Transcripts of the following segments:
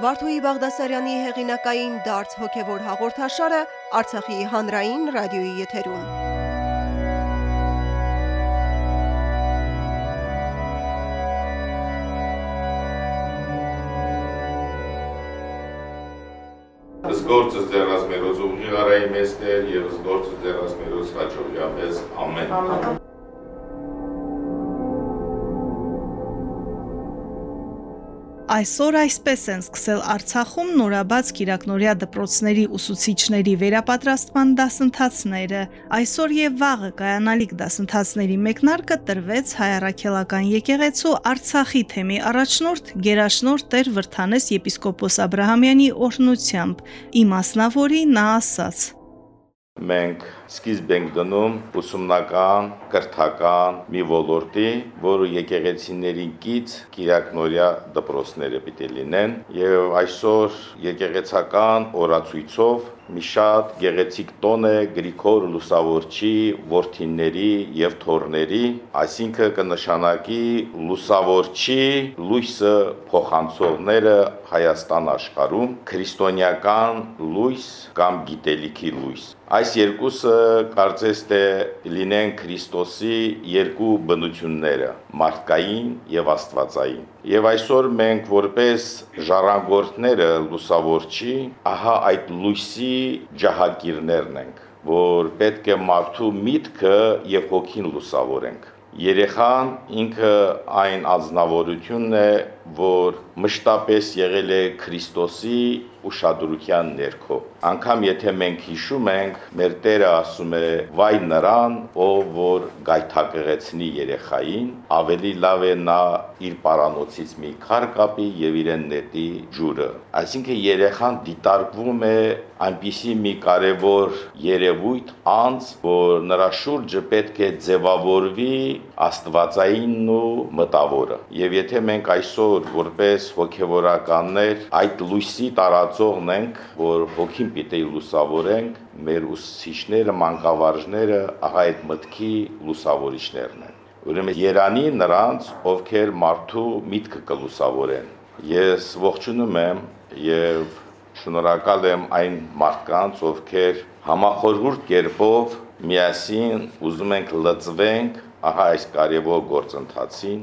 Վարդուհի Բաղդասարյանի հեղինակային դարձ հոգևոր հաղորդաշարը Արցախի հանրային ռադիոյի եթերում։ Զգործս ձեռած մերոց ուղիղարայի մեստեր եւ զգործս ձեռած մերոց հաջողյա մեզ ամեն։ Այսօր այսպես են սկսել Արցախում նորաբաց Կիրակնորիա դպրոցների ուսուցիչների վերապատրաստման դասընթացները։ Այսօր եւ վաղը կայանալիք դասընթացների մեկնարկը տրվեց Հայ Արաքելական եկեղեցու Արցախի թեմի առաջնորդ Գերաշնորհ Տեր Վրթանես եպիսկոպոս Աբ รา համյանի օրհնությամբ։ Իմասնավորի նա ասաց. Մենք սկիզբ ենք դնում ուսումնական, կրթական մի ոլորտի, որը եկեղեցիների կից Կիրակնորյա դպրոցները պիտի լինեն, եւ այսօր եկեղեցական օրացույցով մի շատ գեղեցիկ տոն է Գրիգոր Լուսավորչի ворթինների եւ թորների, այսինքն կնշանակի Լուսավորչի լույսը փոխանցողները Հայաստան աշխարհում քրիստոնեական լույս կամ գիտելիքի լույս։ Այս երկուսը կարծես թե լինեն Քրիստոսի երկու բնությունները՝ մարդկային եւ աստվածային։ Եվ այսօր մենք որպես ժառանգորդները լուսավորչի, ահա այդ լույսի ջահակիրներն ենք, որ պետք է մարդու միտքը եւ հոգին լուսավորենք։ Երեխան ինքը այն ազնվորությունն է, որ մշտապես եղել է Քրիստոսի ուշադրության ներքո։ Անկամ եթե մենք հիշում ենք, մեր Տերը ասում է. «Վայ նրան, ով որ գայթակղեցնի երեխային, ավելի լավ է նա իր պարանոցից մի քար կապի եւ իրեն նետի ջուրը»։ Այսինքն երեխան դիտարկվում է այնպիսի մի կարևոր երևույթ, անձ, որ նրա շուրջը պետք է ձևավորվի աստվածայինն ու մտավորը։ Եվ եթե մենք այսօր որպես հոգեվորականներ այդ լույսի տարածողն ենք, որ հոգին պիտի լուսավորենք, մեր ուսուցիչները, մանկավարժները ահա այդ մտքի լուսավորիչներն են։ Ուրեմն Երանի նրանց, ովքեր մարդու միտքը կլուսավորեն։ Ես ողջունում եմ եւ շնորհակալ եմ այն մարդկանց, ովքեր համախորհուրդ կերպով միասին ուզում ենք լծվենք ահա այս կարևոր գործընթացին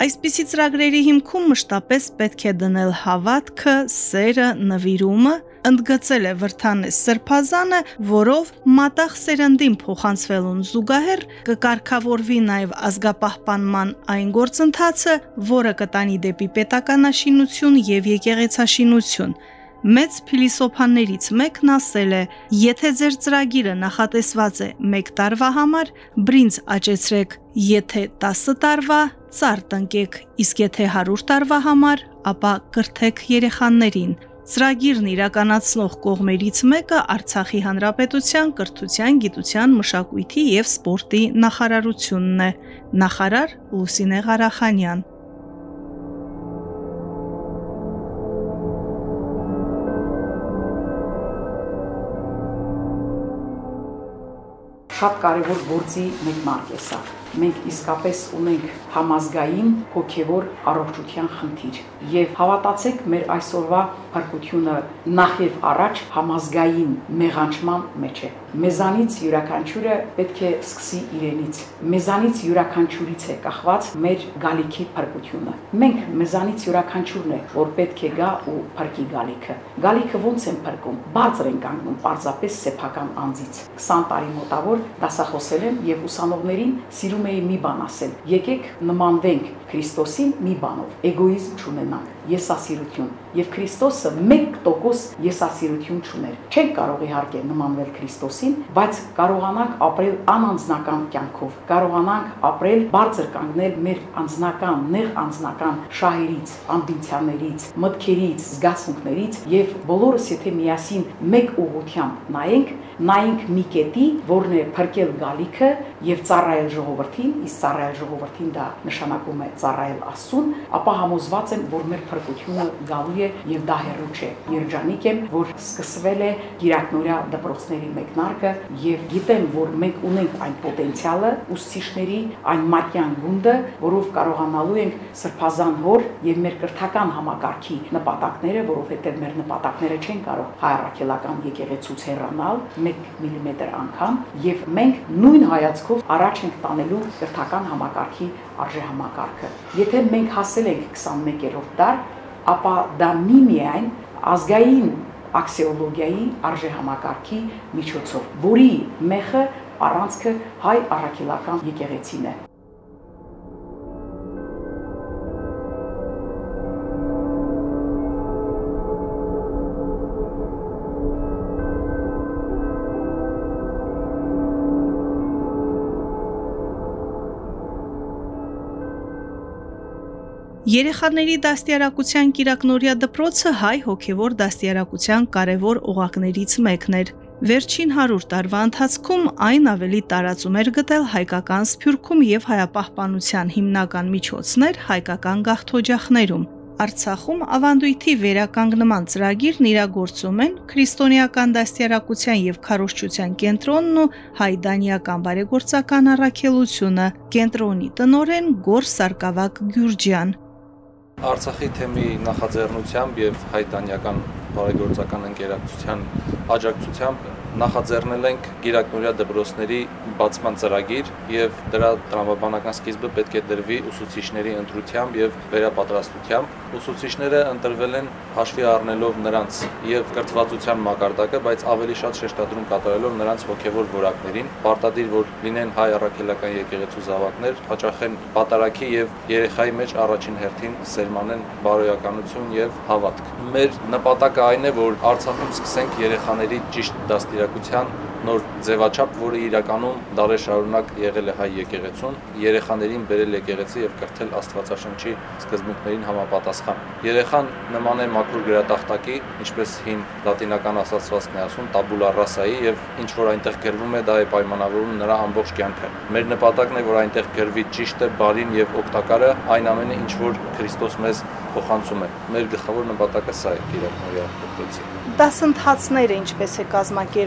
Այսպիսի ծրագրերի հիմքում մշտապես պետք է դնել հավատքը, սերը, նվիրումը, ընդգծել է Վրթանես Սրբազանը, որով մատաղ սերնդին փոխանցվելուն զուգահեռ կկարգավորվի նաև ազգապահպանման այն գործընթացը, որը կտանի դեպի պետականաշինություն եւ եկեղեցաշինություն։ Մեծ փիլիսոփաներից մեկն ասել է. «Եթե ձեր ծրագիրը նախատեսված է 1 տարվա համար, բրինձ աճեցրեք, եթե 10 տարվա, ծառ տնկեք, իսկ եթե 100 տարվա համար, ապա կրթեք երեխաներին։ Ծրագիրն իրականացնող կողմերից մեկը Արցախի Հանրապետության կրթության, գիտության, մշակույթի եւ սպորտի նախարարությունն է։ Նախարար Լուսինե Ղարախանյան շատ կարևոր գործի մեկնարկ է սա մենք իսկապես ունենք համազգային հոգևոր առողջության խնդիր եւ հավատացեք մեր այսօրվա փրկությունը նախ եւ առաջ համազգային մեղանչման մեջ է մեզանից յուրաքանչյուրը պետք է սկսի իրենից մեզանից յուրաքանչյուրից է կախված մեր գալիքի փրկությունը մենք մեզանից յուրաքանչյուրն է որ պետք է գա ու փրկի գալիքը գալիքը ոնց են փրկում բարձր են կանգնում պարզապես սեփական անձից 20 տարի մոտավոր դասախոսել եմ եւ ուսանողներին սիրում ուզում էի մի բան ասել. եկեք նմանվենք Քրիստոսին մի բանով, էգոիզմ չունենանք, եսասիրություն։ Եվ Քրիստոսը 1% եսասիրություն չուներ։ Չենք կարող իհարկե նմանվել Քրիստոսին, բայց կարողանանք ապրել անանձնական կյանքով, կարողանանք ապրել բարձր կանգնել մեր անձնական, նեղ անձնական շահերից, ամբիցիաներից, մտքերից, զգացմունքներից եւ բոլորս եթե միասին մեկ ուղղությամբ նայենք, նայենք մի կետի, որն է փրկել գալիքը եւ ծառայել ժողովրդին, իսկ ծառայել ժողովրդին դա նշանակում է ծառայել Աստծուն, ապա համոզված եմ, որ մեր փրկությունը գալու է եւ դա հերո չէ։ Երջանիկ եմ, որ սկսվել է Գիրակնորիա դպրոցների մեկնարկը եւ գիտեմ, որ մենք ունենք այն պոտենցիալը ուսուցիչների այն մատյան գունդը, որով կարողանալու ենք սրբազան հոր եւ մեր կրթական համակարգի նպատակները, որովհետեւ մեր նպատակները չեն կարող հայրաքելական եկեղեցուց հեռանալ 1 մմ անգամ եւ մենք նույն հայացքով առաջ ենք տանելու կրթական համակարգի արժեհամակարգը։ Եթե մենք հասել ենք 21-րդ դար, ապա դա մի միայն ազգային աքսիոլոգիայի արժեհամակարգի միջոցով, որի մեխը առանցքը հայ առաքելական եկեղեցին է։ Երեխաների դաստիարակության Կիրակնորիա դպրոցը հայ հոգևոր դաստիարակության կարևոր օղակներից մեկն էր։ Վերջին 100 տարվա ընթացքում այն ավելի տարածում էր գտել հայկական սփյուռքում եւ հայապահպանության հիմնական միջոցներ հայկական գաղթօջախներում։ Արցախում ավանդույթի վերականգնման ծրագիրն իրագործում են քրիստոնեական դաստիարակության եւ քարոշչության կենտրոնն ու հայդանիական բարեգործական առաքելությունը կենտրոնի տնորեն Գոր Սարգսակ Գյուրջյան Արցախի թեմի նախաձեռնությամբ եւ հայտանյական բարեգործական ընկերակցության աջակցությամբ նախաձեռնել ենք Գիրակնորիա դպրոցների բացման ծրագիր եւ դրա տրամաբանական սկիզբը պետք է դրվի ուսուցիչների ընտրությամբ եւ վերապատրաստությամբ։ Ուսուցիչները ընտրվել են հաշվի առնելով նրանց եւ կրթվածության մակարդակը, բայց ավելի շատ շեշտադրում կատարելով նրանց հոգեվոր որակներին, պարտադիր որ լինեն հայ առաքելական եկեղեցու զավակներ, հաճախ են պատարակի եւ երեխայի մեջ առաջին հերթին սերմանեն բարոյականություն եւ հավատք։ Մեր նպատակը այն է, որ Արցախում սկսենք երեխաների ճիշտ դաստիարակություն իրակության նոր ձևաչափ, որը իրականում դարեր շարունակ եղել է հայ եկեղեցուն, երեխաներին բերել եկեղեցի եւ կրթել Աստվածաշնչի սկզբունքներին համապատասխան։ Երեխան նման է մաքուր գրատախտակի, ինչպես հին լատինական ասացվածքն է ասում, tabula rasa'i եւ ինչ որ այնտեղ գրվում է, դա է պայմանավորում նրա ամբողջ կյանքը։ Մեր նպատակն է, որ այնտեղ գրվի ճիշտը, բարին եւ օգտակարը, այն ամենը, ինչ որ Քրիստոս մեզ փոխանցում է։ Մեր գլխավոր նպատակը սա է Կիրակնորիա դպրոցի։ Դասընթացները ինչպես է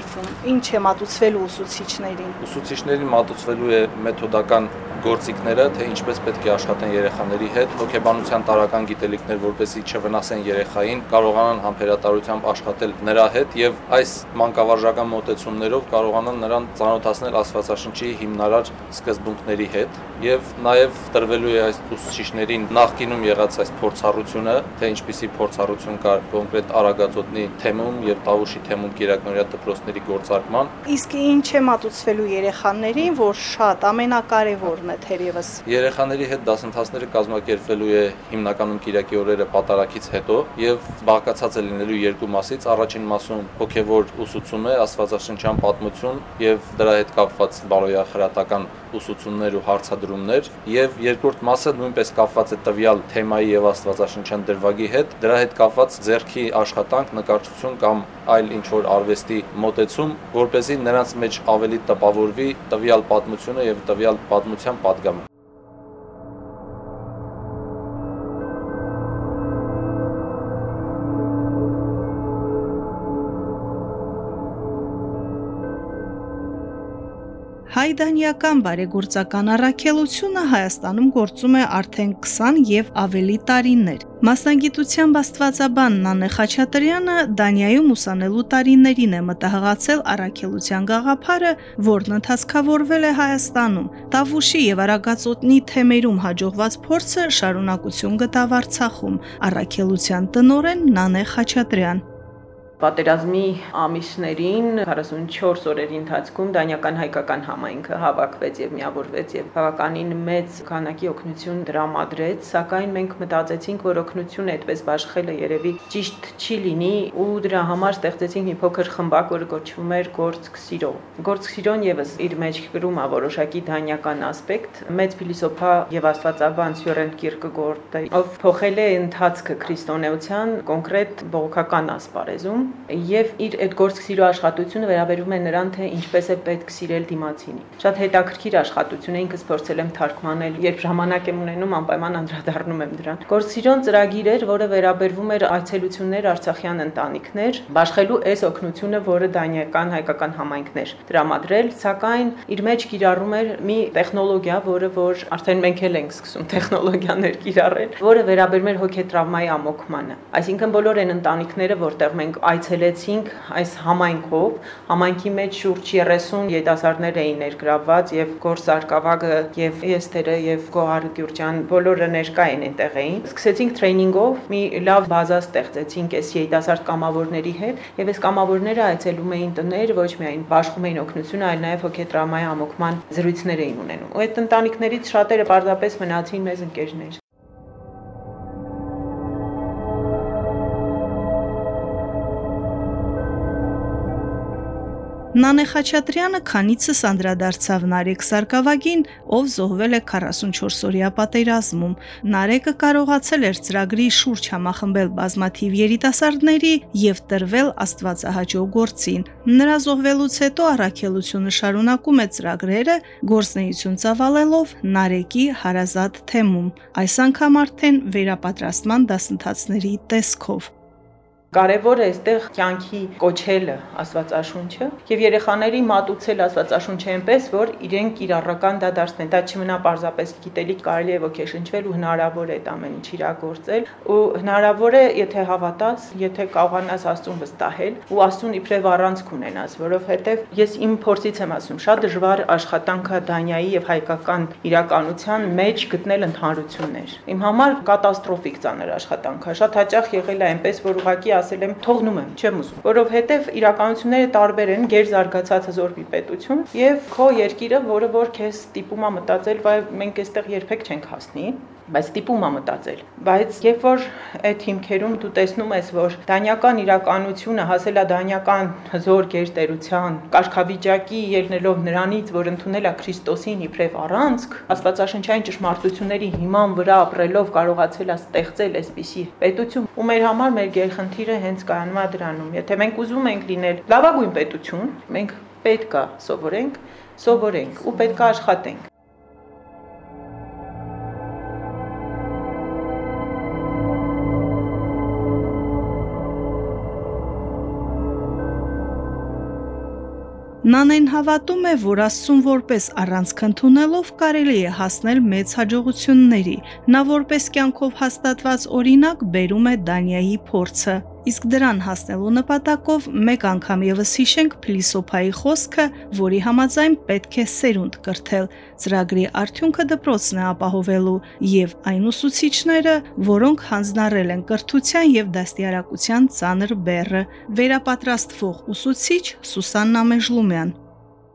կազմակերպվում, ինչ է մատուցվելու ուսուցիչներին։ Ուսուցիչներին մատուցվելու է մեթոդական գործիքները, թե ինչպես պետք է աշխատեն երեխաների հետ, հոգեբանության տարական գիտելիքներ, որպեսզի չվնասեն երեխային, կարողանան համբերատարությամբ աշխատել նրա հետ եւ այս մանկավարժական մոտեցումներով կարողանան նրան ծանոթացնել Աստվածաշնչի հիմնարար սկզբունքների հետ եւ նաեւ տրվելու է այս ուսուցիչներին նախկինում եղած այս փորձառությունը, թե ինչպիսի փորձառություն կար կոնկրետ Արագածոտնի թեմում եւ Տավուշի թեմում Կիրակնորիա դպրոցների գործարկման։ Իսկ ինչ է մատուցվելու երեխաներին, որ շատ ամենակարևորն է թերևս։ Երեխաների հետ դասընթացները կազմակերպվելու է հիմնականում Կիրակի օրերը պատարակից հետո եւ բաղկացած է լինելու երկու մասից։ Առաջին մասում հոգեվոր ուսուցում է, աստվածաշնչյան պատմություն եւ դրա հետ կապված բարոյախրատական ուսուցումներ ու հարցադրումներ եւ երկրորդ մասը նույնպես կապված է տվյալ թեմայի եւ աստվածաշնչյան դրվագի հետ, դրա հետ կապված ձեռքի աշխատանք, նկարչություն կամ այլ ինչ որ արվեստի մոտեցում, որ เป զի նրանց մեջ ավելի տպավորվի տվյալ պատմությունը եւ տվյալ बहुत Հայդանիական բարեգործական առաքելությունը Հայաստանում գործում է արդեն 20 եւ ավելի տարիներ։ Մասնագիտությամբ Աստվածաբան Նանե Խաչատրյանը Դանիայում ուսանելու տարիներին է մտահղացել առաքելության գաղափարը, որն ընթացքավորվել է Հայաստանում։ Տավուշի եւ Արագածոտնի թեմերում հաջողված փորձը շարունակություն գտավ Արցախում։ Առաքելության տնորեն Նանե Խաչատրյան Պատերազմի ամիսներին 44 օրերի ընթացքում դանիական հայկական համայնքը հավաքվեց եւ միավորվեց եւ բավականին մեծ քանակի օգնություն դրամադրեց, սակայն մենք մտածեցինք, որ օգնությունը այդպես բաշխելը երևի ճիշտ չի լինի ու դրա համար ստեղծեցինք մի փոքր խմբակ, որը կոչվում էր Գործք սիրո։ Գործք սիրոն եւս իր մեջ գրում է որոշակի դանիական ասպեկտ, մեծ փիլիսոփա եւ աստվածաբան Սյուրեն Կիրկեգորդը, ով փոխել է ընթացքը քրիստոնեության կոնկրետ բողոքական ասպարեզում եւ իր այդ գործ սիրո աշխատությունը վերաբերում է նրան, թե ինչպես է պետք սիրել դիմացինին։ Շատ հետաքրքիր աշխատություն է, ինքս փորձել եմ թարգմանել, երբ ժամանակ եմ ունենում, անպայման անդրադառնում եմ դրան։ Գործսիրոն ծրագիր էր, որը վերաբերվում էր այցելություններ Արցախյան ընտանիքներ, բաշխելու այս օգնությունը, որը դանիական հայկական համայնքներ դրամադրել, սակայն իր մեջ կիրառում էր մի տեխնոլոգիա, որը որ արդեն մենք էլ ենք սկսում տեխնոլոգիաներ կիրառել, որը վերաբերում էր հոգետրավմայի ամոքմանը։ Այսինքն բոլոր այն ընտանիքները, որտեղ մենք այցելեցինք այս համայնքով, համայնքի մեջ շուրջ 30 երիտասարդներ էին ներգրավված եւ Գորս Արկավագը եւ Էստերը եւ Գոհար Գյուրջյան բոլորը ներկա էին այնտեղ էին։ Սկսեցինք տրեյնինգով, մի լավ բազա ստեղծեցինք այս երիտասարդ կամավորների հետ եւ այս կամավորները այցելում էին տներ, ոչ միայն բաշխում էին օգնություն, այլ նաեւ հոգետրամայի ամոքման զրույցներ էին ունենում։ Ու այդ ընտանիքներից շատերը պարզապես մնացին մեզ ընկերներ։ Նանե Խաչատրյանը քանիցս անդրադարձավ Նարեկ Սարգսակին, ով զոհվել է 44-օրյա պատերազմում։ Նարեկը կարողացել էր ծրագրի շուրջ համախմբել բազմաթիվ երիտասարդների եւ տրվել Աստվածահաճո գործին։ Նրա զոհվելուց հետո առաքելությունը շարունակում է ծրագրերը գործնեություն ծավալելով Նարեկի հարազատ թեմում։ Այս անգամ արդեն վերապատրաստման դասընթացների տեսքով։ Կարևոր է այստեղ կյանքի կոչելը Աստվածաշունչը եւ երեխաների մատուցել Աստվածաշունչը այնպես, որ իրենք իրառական դա դարձնեն։ Դա չմնա պարզապես գիտելիք, կարելի է ոգեշնչվել ու հնարավոր է այդ ամեն ինչ իրագործել ու հնարավոր է, եթե հավատաս, եթե կարողանաս Աստծուն վստահել ու Աստծուն իբրև առանցք ունենաս, որովհետեւ ես իմ փորձից եմ ասում, շատ դժվար աշխատանքը Դանիայի եւ հայկական իրականության մեջ գտնել ընդհանրություններ։ Իմ համար կատաստրոֆիկ ծանր աշխատանք է։ Շատ հաճախ եղել է այնպես, որ ուղղակի ասել եմ թողնում եմ, չեմ ուզում, որովհետև իրականությունները տարբեր են, ģեր զարգացած հզոր մի պետություն եւ քո երկիրը, որը որ քեզ ստիպում է մտածել, վայ մենք այստեղ երբեք չենք հասնի, բայց տիպում է մտածել բայց երբ որ այդ հիմքերում դու տեսնում ես որ դանյական իրականությունը հասել է դանյական հզոր գերտերության կարգավիճակի ելնելով նրանից որ ընդունել է Քրիստոսին իբրև առանցք աստվածաշնչային ճշմարտությունների հիման վրա ապրելով կարողացել է ստեղծել այսպիսի պետություն ու մեր համար մեր գերխնդիրը հենց կայանում է դրանում եթե մենք ուզում ենք լինել լավագույն պետություն մենք պետք է սովորենք սովորենք ու պետք է աշխատենք Նանեն հավատում է, որ Աստծուն որպես առանցք ընդունելով կարելի է հասնել մեծ հաջողությունների։ Նա որպես կյանքով հաստատված օրինակ բերում է Դանիայի փորձը։ Իսկ դրան հասնելու նպատակով մեկ անգամ եւս հիշենք փիլիսոփայի խոսքը, որի համաձայն պետք է սերունդ կրթել։ Ծրագրի արդյունքը դպրոցն է ապահովելու եւ այն ուսուցիչները, որոնք հանձնարել են կրթության եւ դաստիարակության ծանր բեռը։ Վերապատրաստվող ուսուցիչ Սուսաննա Մեժլումյան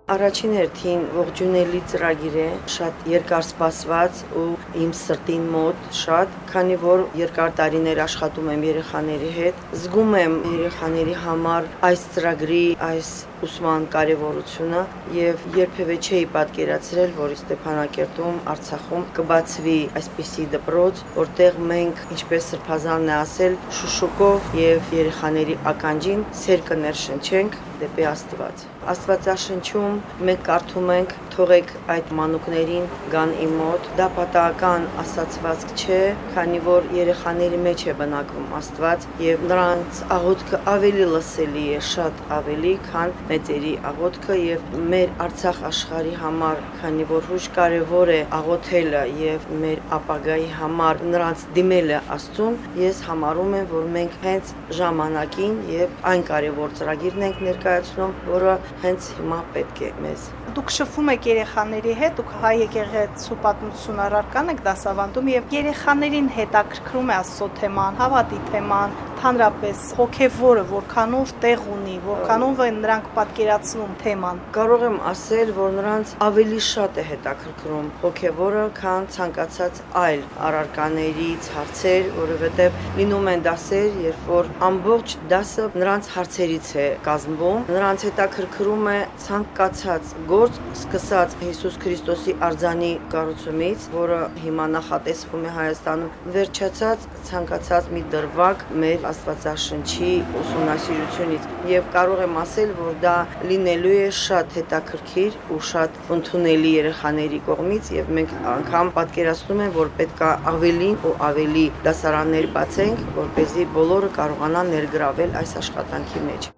Առաջին հերթին ողջունելի ծրագիր է, շատ երկար սպասված ու իմ սրտին մոտ շատ, քանի որ երկար տարիներ աշխատում եմ երեխաների հետ, զգում եմ երեխաների համար այս ծրագրի, այս ուսման կարևորությունը եւ երբևէ չէի պատկերացրել, որ Ստեփանակերտում, Արցախում կբացվի այսպիսի դպրոց, որտեղ մենք, ինչպես Սրբազանն է ասել, շուշուկով եւ երեխաների ականջին սեր կներշնչենք դեպի Աստված։ Աստվածաշնչում մենք կարդում ենք թողեք այդ մանուկներին գան իմ մոտ։ Դա պատահական ասացվածք չէ, քանի որ երեխաների մեջ է բնակվում Աստված եւ նրանց աղոթքը ավելի լսելի է, շատ ավելի, քան մեծերի աղոթքը եւ մեր Արցախ աշխարհի համար, քանի որ հույժ կարեւոր է աղոթելը եւ մեր ապագայի համար նրանց դիմելը Աստծուն, ես համարում եմ, որ մենք հենց ժամանակին եւ այն կարեւոր ծրագիրն ենք ներկայացնում, որը հենց հիմա պետք է մեզ դուք շփվում եք երեխաների հետ, դուք հայ եկեղեցու պատմություն առարկան եք դասավանդում եւ երեխաներին հետաքրքրում է աստծո թեման, հավատի թեման, հանրապես հոգևորը որքանով տեղ ունի, որքանով են նրանք պատկերացնում թեման։ Կարող եմ ասել, որ նրանց ավելի շատ է հետաքրքրում հոգևորը, քան ցանկացած այլ առարկաներից հարցեր, որովհետև լինում են դասեր, երբ որ ամբողջ դասը նրանց հարցերից է կազմվում, նրանց հետաքրքրում է ցանկացած գործ, սկսած Հիսուս Քրիստոսի արձանի կառուցումից, որը հիմա նախատեսվում է Հայաստանում, վերջացած ցանկացած մի դրվագ մեր Աստվածաշնչի ուսումնասիրությունից եւ կարող եմ ասել, որ դա լինելու է շատ հետաքրքիր ու շատ ընդունելի երեխաների կողմից եւ մենք անգամ պատկերացնում ենք, որ պետքա ավելին ու ավելի դասարաններ բացենք, որ เป զի բոլորը կարողանան ներգրավել այս աշխատանքի մեջ։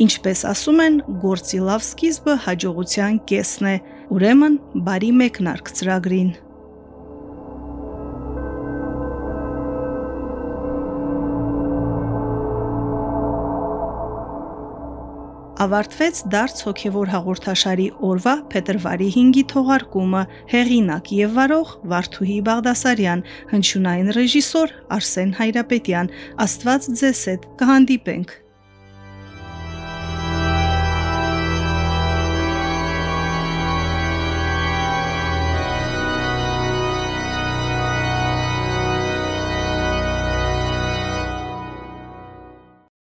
Ինչպես ասում են, գործի լավ սկիզբը հաջողության կեսն է։ Ուրեմն, բարի մեկնարկ ծրագրին։ ավարտվեց դարձ հոգևոր հաղորդաշարի օրվա փետրվարի 5-ի թողարկումը հեղինակ եւ վարող Վարդուհի Բաղդասարյան հնչյունային ռեժիսոր Արսեն Հայրապետյան աստված ձեզ հետ կհանդիպենք